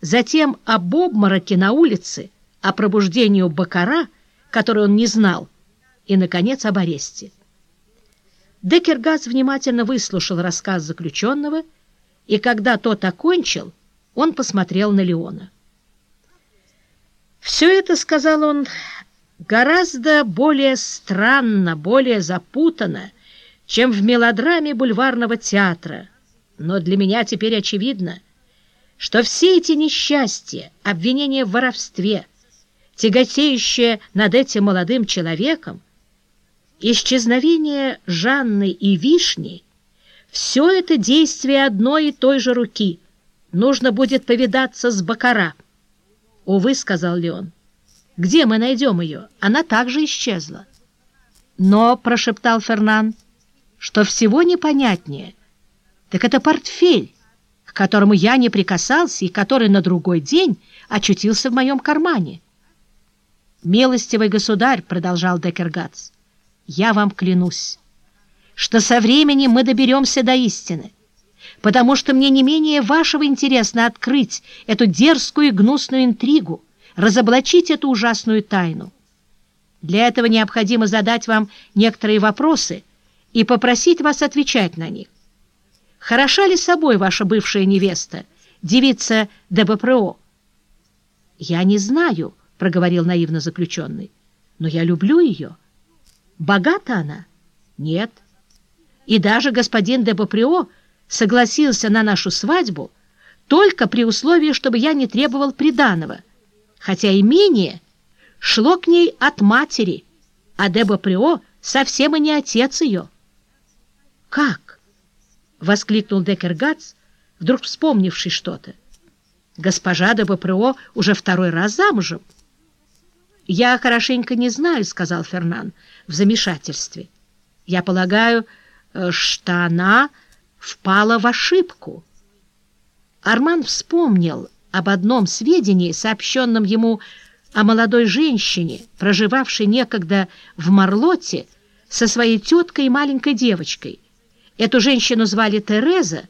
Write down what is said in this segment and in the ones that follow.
затем об обмороке на улице, о пробуждении Бакара, который он не знал, и, наконец, об аресте. Деккергас внимательно выслушал рассказ заключенного, и когда тот окончил, он посмотрел на Леона. «Все это, — сказал он, — гораздо более странно, более запутанно, чем в мелодраме бульварного театра, но для меня теперь очевидно, что все эти несчастья, обвинения в воровстве, тяготеющие над этим молодым человеком, исчезновение Жанны и Вишни — все это действие одной и той же руки. Нужно будет повидаться с Бакара. «Увы», — сказал Леон, — «где мы найдем ее? Она также исчезла». «Но», — прошептал Фернан, — «что всего непонятнее, так это портфель, к которому я не прикасался и который на другой день очутился в моем кармане». «Милостивый государь», — продолжал Декергац, — «я вам клянусь, что со временем мы доберемся до истины, потому что мне не менее вашего интересно открыть эту дерзкую и гнусную интригу, разоблачить эту ужасную тайну. Для этого необходимо задать вам некоторые вопросы и попросить вас отвечать на них. Хороша ли собой ваша бывшая невеста, девица ДБПРО? Я не знаю, —— проговорил наивно заключенный. «Но я люблю ее. Богата она? Нет. И даже господин де Боприо согласился на нашу свадьбу только при условии, чтобы я не требовал приданого, хотя имение шло к ней от матери, а де Боприо совсем и не отец ее». «Как?» — воскликнул Декергац, вдруг вспомнивший что-то. «Госпожа де Боприо уже второй раз замужем». «Я хорошенько не знаю», — сказал Фернан в замешательстве. «Я полагаю, э, что она впала в ошибку». Арман вспомнил об одном сведении, сообщенном ему о молодой женщине, проживавшей некогда в Марлоте со своей теткой и маленькой девочкой. Эту женщину звали Тереза,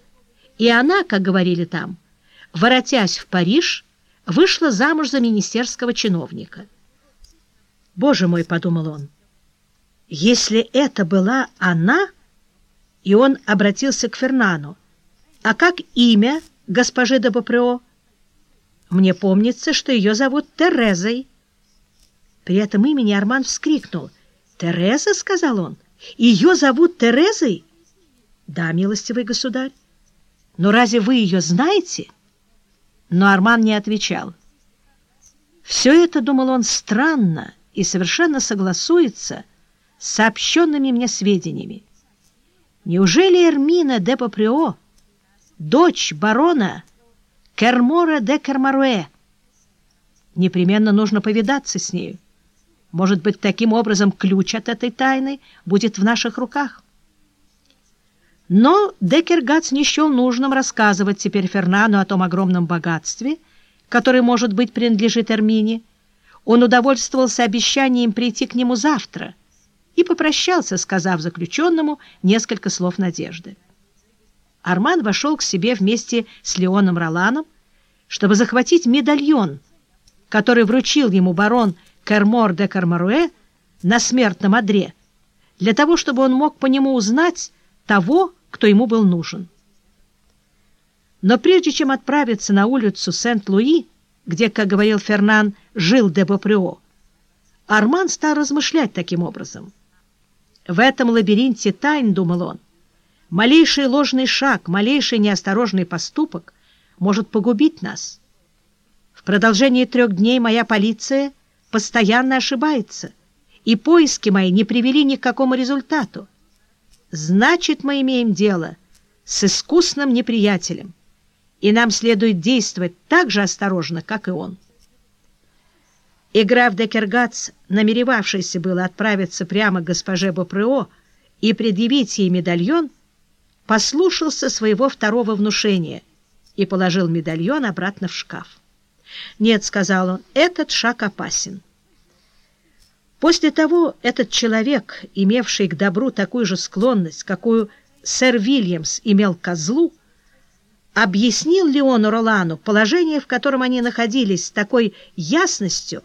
и она, как говорили там, воротясь в Париж, вышла замуж за министерского чиновника. «Боже мой!» — подумал он. «Если это была она...» И он обратился к Фернану. «А как имя госпожи де Бопрео?» «Мне помнится, что ее зовут Терезой». При этом имени Арман вскрикнул. «Тереза?» — сказал он. «Ее зовут Терезой?» «Да, милостивый государь. Но разве вы ее знаете?» Но Арман не отвечал. Все это, думал он, странно и совершенно согласуется с сообщенными мне сведениями. Неужели Эрмина де Паприо, дочь барона Кермора де Кермаруэ? Непременно нужно повидаться с нею. Может быть, таким образом ключ от этой тайны будет в наших руках. Но Декергац не счел нужным рассказывать теперь Фернану о том огромном богатстве, которое, может быть, принадлежит Эрмине, он удовольствовался обещанием прийти к нему завтра и попрощался, сказав заключенному несколько слов надежды. Арман вошел к себе вместе с Леоном Роланом, чтобы захватить медальон, который вручил ему барон Кермор де Кармаруэ на смертном одре, для того, чтобы он мог по нему узнать того, кто ему был нужен. Но прежде чем отправиться на улицу Сент-Луи, где, как говорил Фернан, жил де Боприо, Арман стал размышлять таким образом. В этом лабиринте тайн, думал он, малейший ложный шаг, малейший неосторожный поступок может погубить нас. В продолжении трех дней моя полиция постоянно ошибается, и поиски мои не привели ни к какому результату. Значит, мы имеем дело с искусным неприятелем и нам следует действовать так же осторожно, как и он. И граф Декергац, намеревавшийся было отправиться прямо к госпоже Бопрео и предъявить ей медальон, послушался своего второго внушения и положил медальон обратно в шкаф. «Нет», — сказал он, — «этот шаг опасен». После того этот человек, имевший к добру такую же склонность, какую сэр Вильямс имел к козлу, объяснил ли он Ролану положение, в котором они находились, с такой ясностью,